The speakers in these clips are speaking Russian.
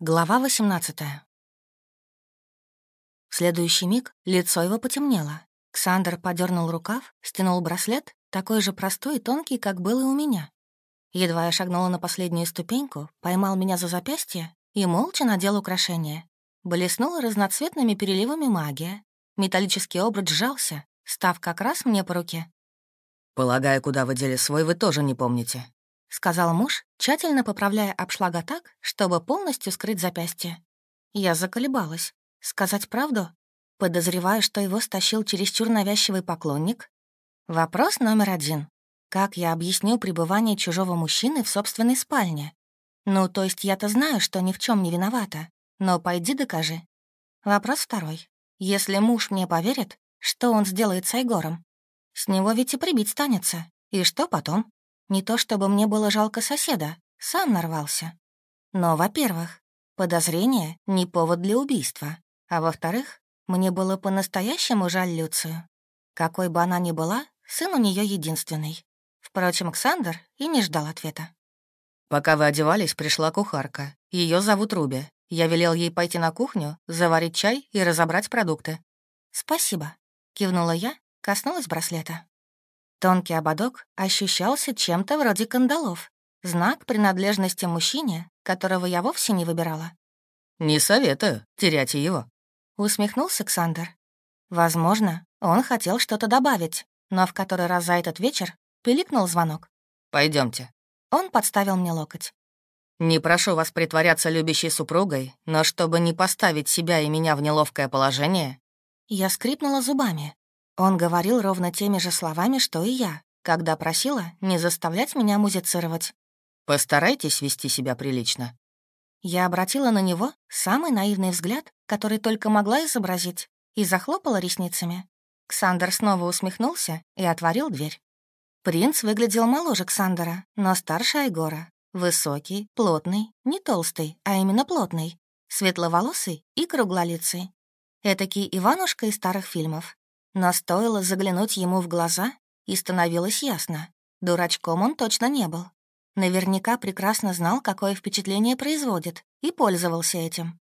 Глава 18 В следующий миг лицо его потемнело. Ксандр подернул рукав, стянул браслет, такой же простой и тонкий, как был и у меня. Едва я шагнула на последнюю ступеньку, поймал меня за запястье и молча надел украшение. Блеснула разноцветными переливами магия. Металлический обруч сжался, став как раз мне по руке. «Полагаю, куда вы дели свой, вы тоже не помните», — сказал муж, тщательно поправляя обшлага так, чтобы полностью скрыть запястье. Я заколебалась. Сказать правду? Подозреваю, что его стащил чересчур навязчивый поклонник. Вопрос номер один. Как я объясню пребывание чужого мужчины в собственной спальне? Ну, то есть я-то знаю, что ни в чем не виновата, но пойди докажи. Вопрос второй. Если муж мне поверит, что он сделает с Айгором? С него ведь и прибить станется. И что потом? Не то чтобы мне было жалко соседа, сам нарвался. Но, во-первых, подозрение — не повод для убийства. А во-вторых, мне было по-настоящему жаль Люцию. Какой бы она ни была, сын у нее единственный. Впрочем, Ксандр и не ждал ответа. Пока вы одевались, пришла кухарка. Ее зовут Руби. Я велел ей пойти на кухню, заварить чай и разобрать продукты. «Спасибо», — кивнула я, коснулась браслета. Тонкий ободок ощущался чем-то вроде кандалов. Знак принадлежности мужчине, которого я вовсе не выбирала. «Не советую терять его», — усмехнулся Ксандр. Возможно, он хотел что-то добавить, но в который раз за этот вечер пиликнул звонок. Пойдемте. Он подставил мне локоть. «Не прошу вас притворяться любящей супругой, но чтобы не поставить себя и меня в неловкое положение...» Я скрипнула зубами, он говорил ровно теми же словами, что и я, когда просила не заставлять меня музицировать. «Постарайтесь вести себя прилично». Я обратила на него самый наивный взгляд, который только могла изобразить, и захлопала ресницами. Ксандер снова усмехнулся и отворил дверь. Принц выглядел моложе Ксандера, но старше Айгора. Высокий, плотный, не толстый, а именно плотный, светловолосый и круглолицый. Этакий Иванушка из старых фильмов, но стоило заглянуть ему в глаза, и становилось ясно. Дурачком он точно не был. Наверняка прекрасно знал, какое впечатление производит, и пользовался этим.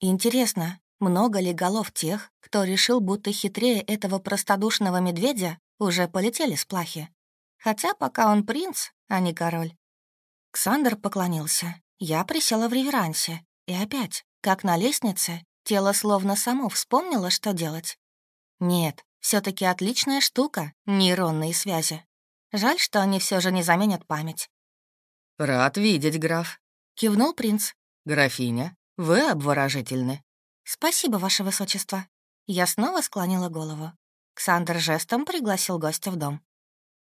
Интересно, много ли голов тех, кто решил, будто хитрее этого простодушного медведя, уже полетели с плахи? Хотя пока он принц, а не король. Ксандр поклонился. Я присела в реверансе. И опять, как на лестнице, тело словно само вспомнило, что делать. Нет, все таки отличная штука — нейронные связи. Жаль, что они все же не заменят память. «Рад видеть, граф», — кивнул принц. «Графиня, вы обворожительны». «Спасибо, ваше высочество». Я снова склонила голову. Ксандр жестом пригласил гостя в дом.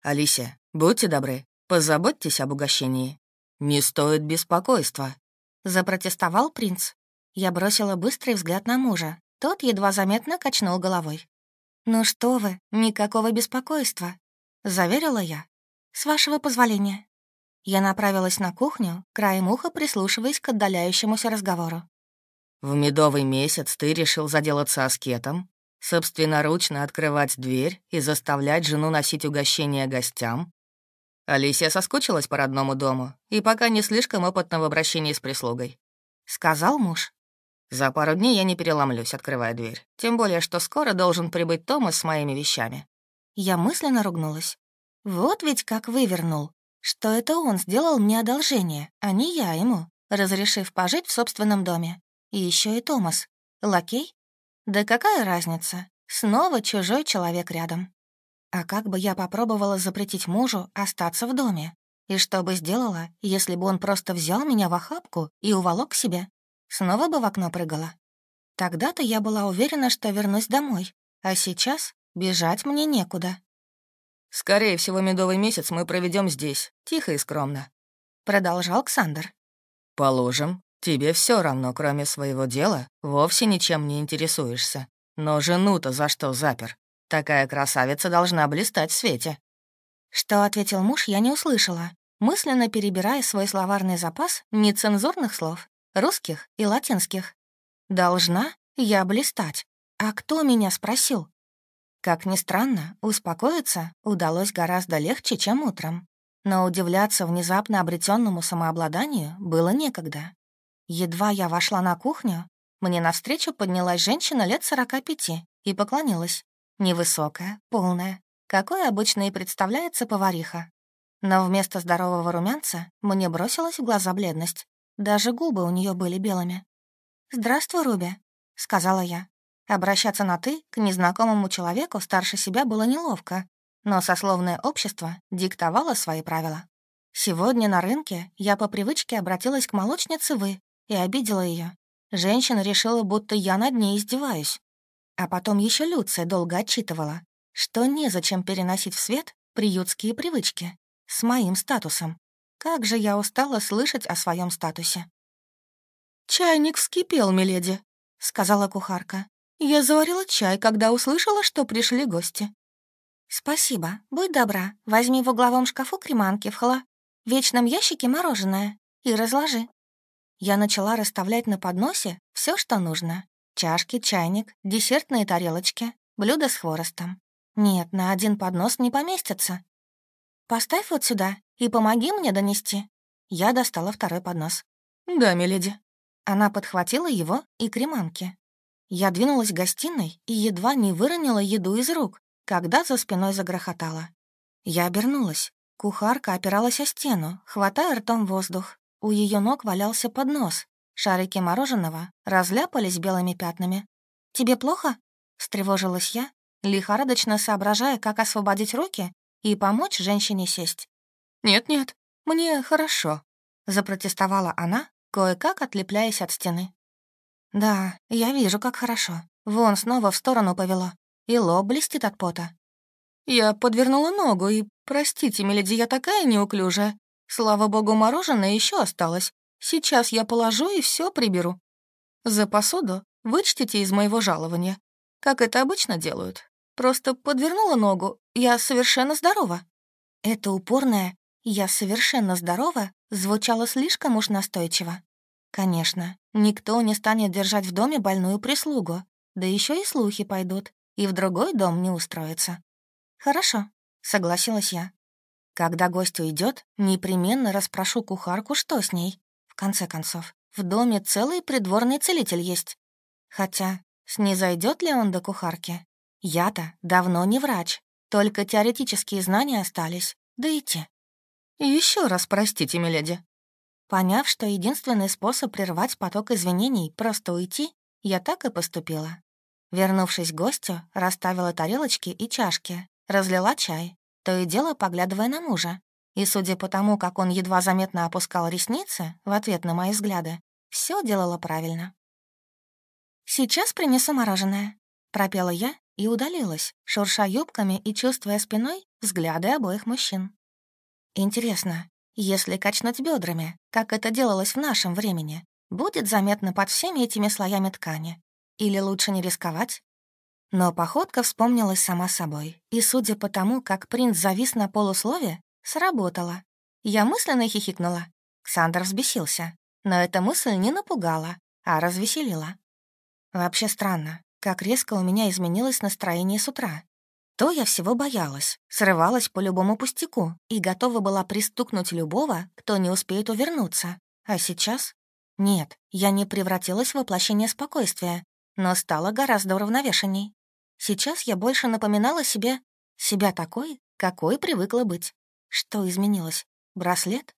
«Алисия, будьте добры, позаботьтесь об угощении. Не стоит беспокойства», — запротестовал принц. Я бросила быстрый взгляд на мужа. Тот едва заметно качнул головой. «Ну что вы, никакого беспокойства», — заверила я. «С вашего позволения». Я направилась на кухню, краем уха прислушиваясь к отдаляющемуся разговору. «В медовый месяц ты решил заделаться аскетом, собственноручно открывать дверь и заставлять жену носить угощения гостям». Алисия соскучилась по родному дому и пока не слишком опытна в обращении с прислугой. Сказал муж. За пару дней я не переломлюсь, открывая дверь. Тем более, что скоро должен прибыть Томас с моими вещами». Я мысленно ругнулась. «Вот ведь как вывернул. Что это он сделал мне одолжение, а не я ему, разрешив пожить в собственном доме. И еще и Томас. Лакей? Да какая разница? Снова чужой человек рядом. А как бы я попробовала запретить мужу остаться в доме? И что бы сделала, если бы он просто взял меня в охапку и уволок к себе? снова бы в окно прыгала. Тогда-то я была уверена, что вернусь домой, а сейчас бежать мне некуда. «Скорее всего, медовый месяц мы проведем здесь, тихо и скромно», — продолжал Александр. «Положим, тебе все равно, кроме своего дела, вовсе ничем не интересуешься. Но жену-то за что запер? Такая красавица должна блистать в свете». Что ответил муж, я не услышала, мысленно перебирая свой словарный запас нецензурных слов русских и латинских. Должна я блистать. А кто меня спросил? Как ни странно, успокоиться удалось гораздо легче, чем утром. Но удивляться внезапно обретенному самообладанию было некогда. Едва я вошла на кухню, мне навстречу поднялась женщина лет 45 и поклонилась. Невысокая, полная, какой обычно и представляется повариха. Но вместо здорового румянца мне бросилась в глаза бледность. Даже губы у нее были белыми. «Здравствуй, Руби», — сказала я. Обращаться на «ты» к незнакомому человеку старше себя было неловко, но сословное общество диктовало свои правила. Сегодня на рынке я по привычке обратилась к молочнице «вы» и обидела ее. Женщина решила, будто я над ней издеваюсь. А потом еще Люция долго отчитывала, что незачем переносить в свет приютские привычки с моим статусом. Как же я устала слышать о своем статусе. «Чайник вскипел, миледи», — сказала кухарка. «Я заварила чай, когда услышала, что пришли гости». «Спасибо. Будь добра. Возьми в угловом шкафу креманки в хла, в вечном ящике мороженое и разложи». Я начала расставлять на подносе все, что нужно. Чашки, чайник, десертные тарелочки, блюда с хворостом. Нет, на один поднос не поместятся. «Поставь вот сюда и помоги мне донести». Я достала второй поднос. «Да, миледи». Она подхватила его и креманки. Я двинулась к гостиной и едва не выронила еду из рук, когда за спиной загрохотала. Я обернулась. Кухарка опиралась о стену, хватая ртом воздух. У ее ног валялся поднос. Шарики мороженого разляпались белыми пятнами. «Тебе плохо?» — встревожилась я, лихорадочно соображая, как освободить руки и помочь женщине сесть. «Нет-нет, мне хорошо», — запротестовала она, кое-как отлепляясь от стены. «Да, я вижу, как хорошо. Вон снова в сторону повело, и лоб блестит от пота». «Я подвернула ногу, и, простите, миледи, я такая неуклюжая. Слава богу, мороженое еще осталось. Сейчас я положу и все приберу. За посуду вычтите из моего жалования, как это обычно делают. Просто подвернула ногу, я совершенно здорова». Это упорная. «Я совершенно здорова» звучало слишком уж настойчиво. Конечно, никто не станет держать в доме больную прислугу, да еще и слухи пойдут, и в другой дом не устроится. «Хорошо», — согласилась я. «Когда гость уйдет, непременно расспрошу кухарку, что с ней. В конце концов, в доме целый придворный целитель есть. Хотя, снизойдет ли он до кухарки? Я-то давно не врач, только теоретические знания остались, да и те. Еще раз простите, миледи». Поняв, что единственный способ прервать поток извинений — просто уйти, я так и поступила. Вернувшись к гостю, расставила тарелочки и чашки, разлила чай, то и дело поглядывая на мужа. И судя по тому, как он едва заметно опускал ресницы в ответ на мои взгляды, все делала правильно. «Сейчас принесу мороженое», — пропела я и удалилась, шурша юбками и чувствуя спиной взгляды обоих мужчин. Интересно, если качнуть бедрами, как это делалось в нашем времени, будет заметно под всеми этими слоями ткани. Или лучше не рисковать? Но походка вспомнилась сама собой, и, судя по тому, как принц завис на полуслове, сработала. Я мысленно хихикнула. Ксандр взбесился, но эта мысль не напугала, а развеселила. Вообще странно, как резко у меня изменилось настроение с утра то я всего боялась, срывалась по любому пустяку и готова была пристукнуть любого, кто не успеет увернуться. А сейчас? Нет, я не превратилась в воплощение спокойствия, но стала гораздо уравновешенней. Сейчас я больше напоминала себе себя такой, какой привыкла быть. Что изменилось? Браслет?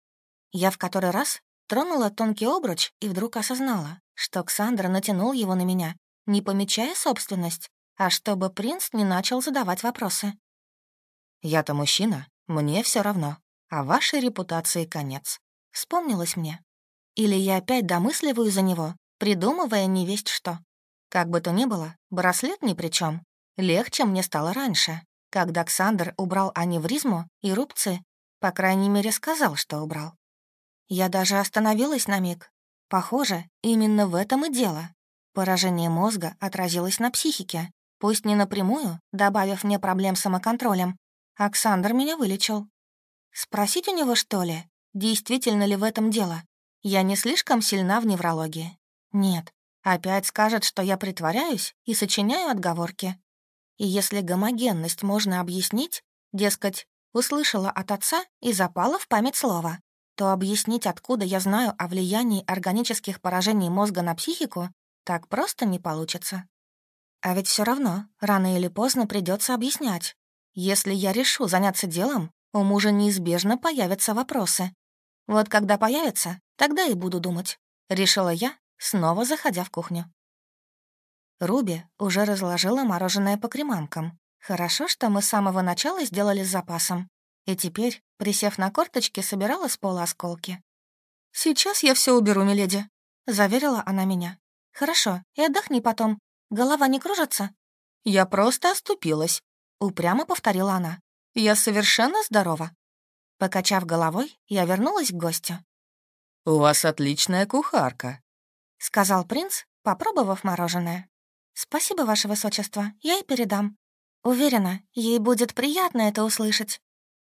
Я в который раз тронула тонкий обруч и вдруг осознала, что Ксандра натянул его на меня, не помечая собственность, а чтобы принц не начал задавать вопросы. «Я-то мужчина, мне все равно, а вашей репутации конец», — вспомнилось мне. Или я опять домысливаю за него, придумывая невесть что. Как бы то ни было, браслет ни при чем. Легче мне стало раньше, когда Ксандр убрал аневризму и рубцы, по крайней мере, сказал, что убрал. Я даже остановилась на миг. Похоже, именно в этом и дело. Поражение мозга отразилось на психике, Пусть не напрямую, добавив мне проблем с самоконтролем. Оксандр меня вылечил. Спросить у него, что ли, действительно ли в этом дело? Я не слишком сильна в неврологии. Нет, опять скажет, что я притворяюсь и сочиняю отговорки. И если гомогенность можно объяснить, дескать, услышала от отца и запала в память слова, то объяснить, откуда я знаю о влиянии органических поражений мозга на психику, так просто не получится. А ведь все равно, рано или поздно придется объяснять. Если я решу заняться делом, у мужа неизбежно появятся вопросы. Вот когда появятся, тогда и буду думать. Решила я, снова заходя в кухню. Руби уже разложила мороженое по креманкам. Хорошо, что мы с самого начала сделали с запасом. И теперь, присев на корточки, собирала с пола осколки. «Сейчас я все уберу, миледи», — заверила она меня. «Хорошо, и отдохни потом, Голова не кружится?» «Я просто оступилась», — упрямо повторила она. «Я совершенно здорова». Покачав головой, я вернулась к гостю. «У вас отличная кухарка», — сказал принц, попробовав мороженое. «Спасибо, ваше высочество, я и передам. Уверена, ей будет приятно это услышать».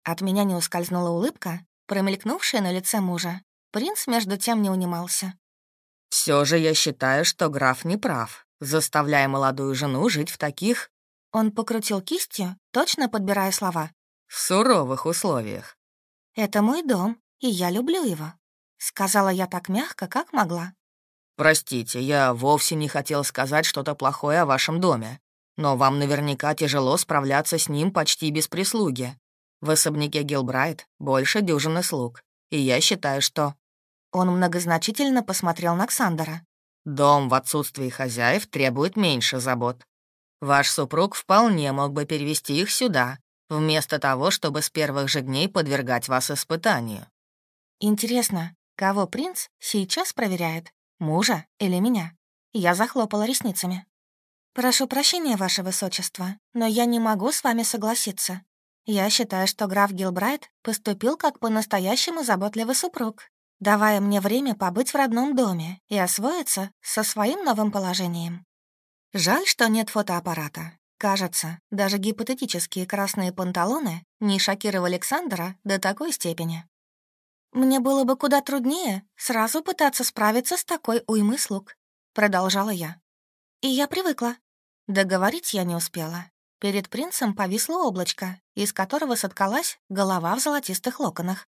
От меня не ускользнула улыбка, промелькнувшая на лице мужа. Принц между тем не унимался. Все же я считаю, что граф не прав заставляя молодую жену жить в таких...» Он покрутил кистью, точно подбирая слова. «Суровых условиях». «Это мой дом, и я люблю его», — сказала я так мягко, как могла. «Простите, я вовсе не хотел сказать что-то плохое о вашем доме, но вам наверняка тяжело справляться с ним почти без прислуги. В особняке Гилбрайт больше дюжины слуг, и я считаю, что...» Он многозначительно посмотрел на Ксандера. Дом в отсутствии хозяев требует меньше забот. Ваш супруг вполне мог бы перевести их сюда, вместо того, чтобы с первых же дней подвергать вас испытанию. Интересно, кого принц сейчас проверяет? Мужа или меня? Я захлопала ресницами. «Прошу прощения, Ваше Высочество, но я не могу с вами согласиться. Я считаю, что граф Гилбрайт поступил как по-настоящему заботливый супруг давая мне время побыть в родном доме и освоиться со своим новым положением. Жаль, что нет фотоаппарата. Кажется, даже гипотетические красные панталоны не шокировали Александра до такой степени. «Мне было бы куда труднее сразу пытаться справиться с такой уймы слуг», — продолжала я. «И я привыкла». Договорить я не успела. Перед принцем повисло облачко, из которого соткалась голова в золотистых локонах.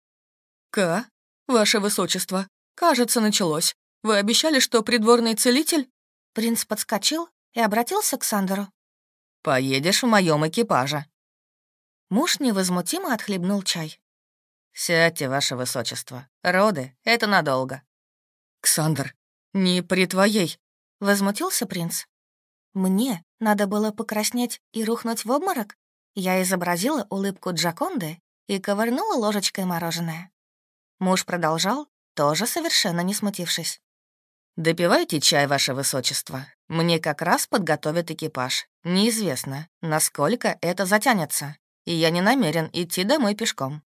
«К?» «Ваше Высочество, кажется, началось. Вы обещали, что придворный целитель...» Принц подскочил и обратился к Сандеру. «Поедешь в моем экипаже». Муж невозмутимо отхлебнул чай. «Сядьте, Ваше Высочество. Роды — это надолго». «Ксандр, не при твоей!» — возмутился принц. «Мне надо было покраснеть и рухнуть в обморок?» Я изобразила улыбку Джаконды и ковырнула ложечкой мороженое. Муж продолжал, тоже совершенно не смутившись. «Допивайте чай, ваше высочество. Мне как раз подготовят экипаж. Неизвестно, насколько это затянется, и я не намерен идти домой пешком.